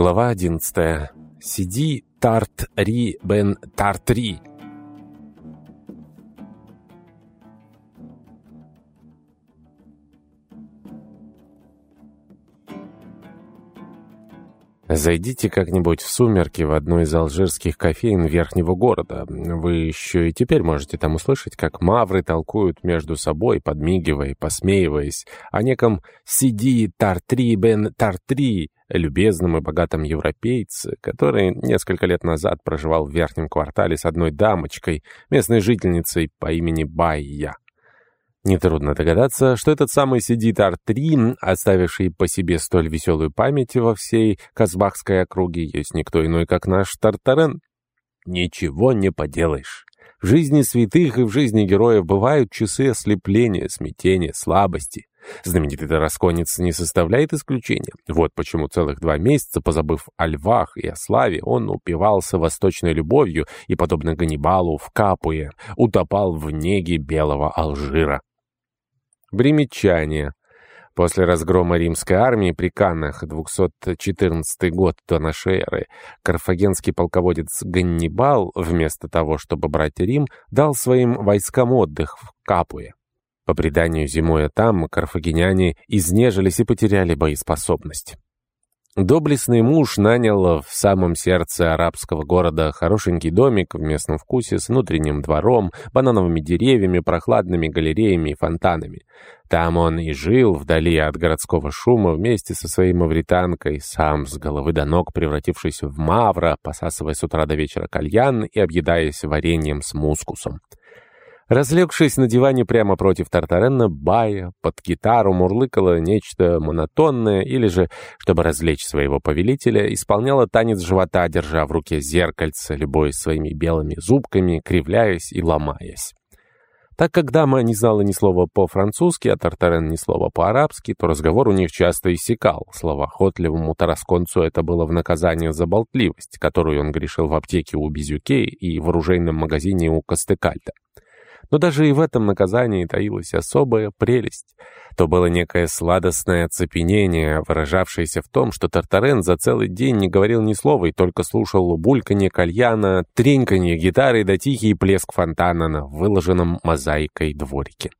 Глава 11. Сиди тарт-ри бен тарт-ри. Зайдите как-нибудь в сумерки в одну из алжирских кофеин верхнего города. Вы еще и теперь можете там услышать, как мавры толкуют между собой, подмигивая и посмеиваясь, о неком «Сиди Тартри бен Тартри», любезном и богатом европейце, который несколько лет назад проживал в верхнем квартале с одной дамочкой, местной жительницей по имени Байя. Нетрудно догадаться, что этот самый сидит Ар-3, оставивший по себе столь веселую память во всей Казбахской округе, есть никто иной, как наш Тартарен. Ничего не поделаешь. В жизни святых и в жизни героев бывают часы ослепления, смятения, слабости. Знаменитый тарасконец не составляет исключения. Вот почему целых два месяца, позабыв о львах и о славе, он упивался восточной любовью и, подобно Ганнибалу в Капуе, утопал в неге белого Алжира. Примечание. После разгрома римской армии при Каннах 214 год до нашей эры карфагенский полководец Ганнибал, вместо того, чтобы брать Рим, дал своим войскам отдых в Капуе. По преданию, зимуя там, карфагеняне изнежились и потеряли боеспособность. Доблестный муж нанял в самом сердце арабского города хорошенький домик в местном вкусе с внутренним двором, банановыми деревьями, прохладными галереями и фонтанами. Там он и жил, вдали от городского шума, вместе со своей мавританкой, сам с головы до ног превратившись в мавра, посасывая с утра до вечера кальян и объедаясь вареньем с мускусом. Разлегшись на диване прямо против Тартарена, Бая под гитару мурлыкала нечто монотонное или же, чтобы развлечь своего повелителя, исполняла танец живота, держа в руке зеркальце, любой своими белыми зубками, кривляясь и ломаясь. Так как дама не знала ни слова по-французски, а Тартарен ни слова по-арабски, то разговор у них часто иссякал. Словоохотливому тарасконцу это было в наказание за болтливость, которую он грешил в аптеке у Безюке и в оружейном магазине у Костыкальта. Но даже и в этом наказании таилась особая прелесть. То было некое сладостное оцепенение, выражавшееся в том, что Тартарен за целый день не говорил ни слова и только слушал бульканье кальяна, треньканье гитары да тихий плеск фонтана на выложенном мозаикой дворике.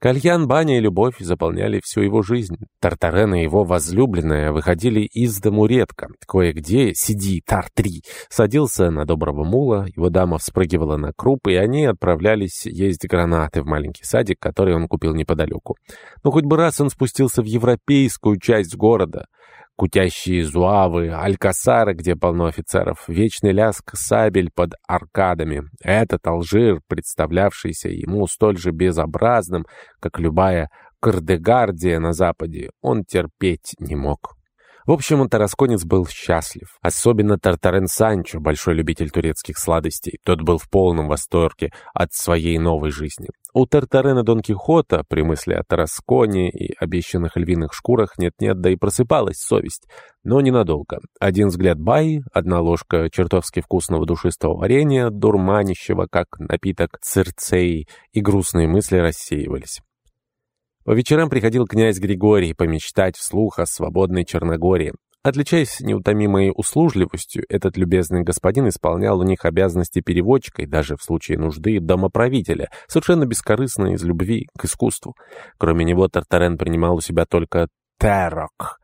Кальян, баня и любовь заполняли всю его жизнь. Тартарен и его возлюбленная выходили из дому редко. Кое-где «сиди, Тар-3» садился на доброго мула, его дама вспрыгивала на круп, и они отправлялись есть гранаты в маленький садик, который он купил неподалеку. Но хоть бы раз он спустился в европейскую часть города — Кутящие зуавы, алькасары, где полно офицеров, вечный ляск сабель под аркадами. Этот Алжир, представлявшийся ему столь же безобразным, как любая Кардегардия на западе, он терпеть не мог. В общем, Тарасконец был счастлив. Особенно Тартарен Санчо, большой любитель турецких сладостей. Тот был в полном восторге от своей новой жизни. У Тартарена Дон Кихота при мысли о Тарасконе и обещанных львиных шкурах нет-нет, да и просыпалась совесть. Но ненадолго. Один взгляд Баи, одна ложка чертовски вкусного душистого варенья, дурманящего, как напиток цирцеи, и грустные мысли рассеивались. По вечерам приходил князь Григорий помечтать вслух о свободной Черногории. Отличаясь неутомимой услужливостью, этот любезный господин исполнял у них обязанности переводчика и даже в случае нужды домоправителя, совершенно бескорыстно из любви к искусству. Кроме него Тартарен принимал у себя только терок,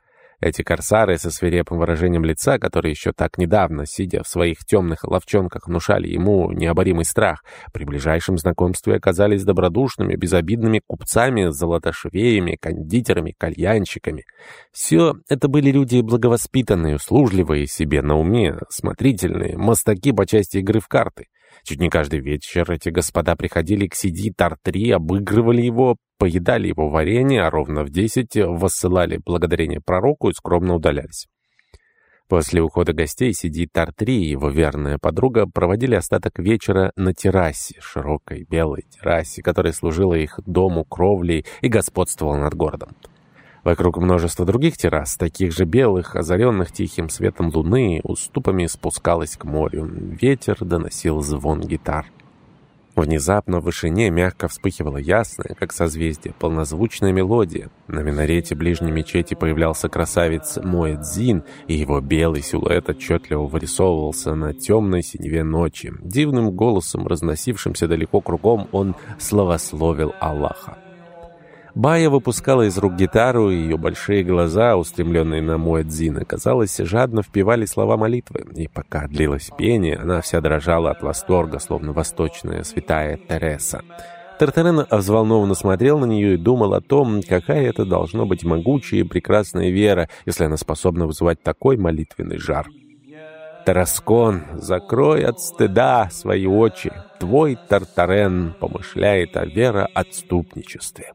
эти корсары со свирепым выражением лица, которые еще так недавно, сидя в своих темных ловчонках, внушали ему необоримый страх, при ближайшем знакомстве оказались добродушными, безобидными купцами, золотошвеями, кондитерами, кальянщиками. Все это были люди благовоспитанные, услужливые, себе на уме, смотрительные, мастаки по части игры в карты. Чуть не каждый вечер эти господа приходили к Сиди Тартри, обыгрывали его, поедали его варенье, а ровно в десять воссылали благодарение пророку и скромно удалялись. После ухода гостей Сиди Тартри и его верная подруга проводили остаток вечера на террасе, широкой белой террасе, которая служила их дому кровлей и господствовала над городом. Вокруг множество других террас, таких же белых, озаренных тихим светом луны, уступами спускалась к морю. Ветер доносил звон гитар. Внезапно в вышине мягко вспыхивала ясная, как созвездие, полнозвучная мелодия. На минарете ближней мечети появлялся красавец Моэдзин, и его белый силуэт отчетливо вырисовывался на темной синеве ночи. Дивным голосом, разносившимся далеко кругом, он славословил Аллаха. Бая выпускала из рук гитару, и ее большие глаза, устремленные на Муэдзина, казалось, жадно впивали слова молитвы. И пока длилось пение, она вся дрожала от восторга, словно восточная святая Тереса. Тартарен взволнованно смотрел на нее и думал о том, какая это должно быть могучая и прекрасная вера, если она способна вызывать такой молитвенный жар. Тараскон, закрой от стыда свои очи. Твой Тартарен помышляет о вероотступничестве.